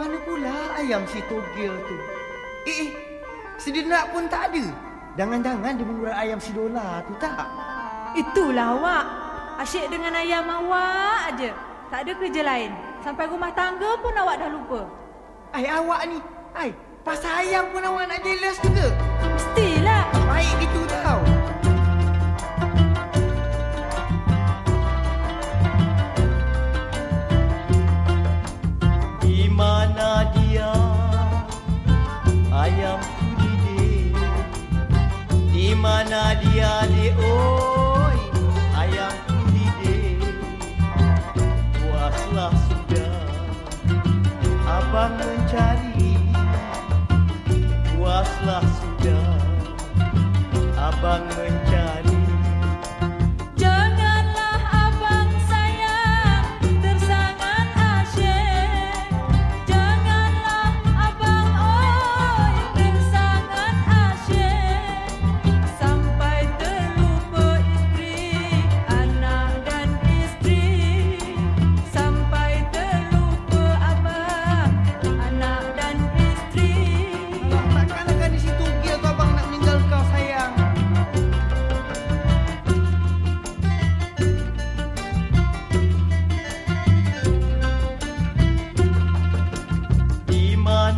Mana pula ayam si togel tu? Eh, eh sedenak pun tak ada. Jangan-jangan dia mengurat ayam si dolar tu tak? Itulah awak. Asyik dengan ayam awak aja. Tak ada kerja lain. Sampai rumah tangga pun awak dah lupa. Ai awak ni. Ai, pasal ayam pun awak nak jealous juga. Mestilah. Baik gitu mana dia di oi ayam kulit Puaslah sudah. Abang mencari. Puaslah sudah. Abang mencari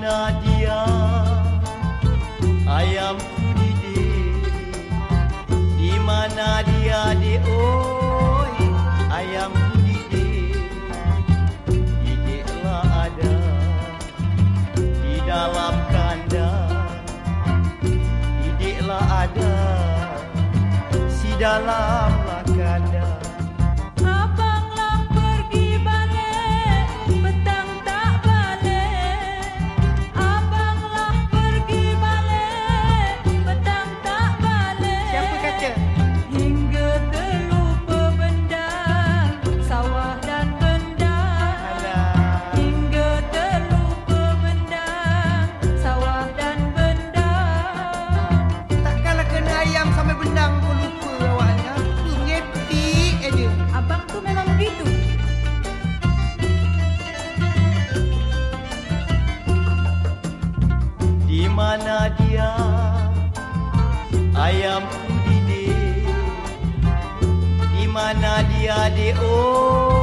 Di mana dia ayam kulit Di mana dia di oi ayam kulit Didiklah ada di dalam kandang. Didiklah ada si dalamlah mana dia? Ayam kulit Di. Mana dia di ayam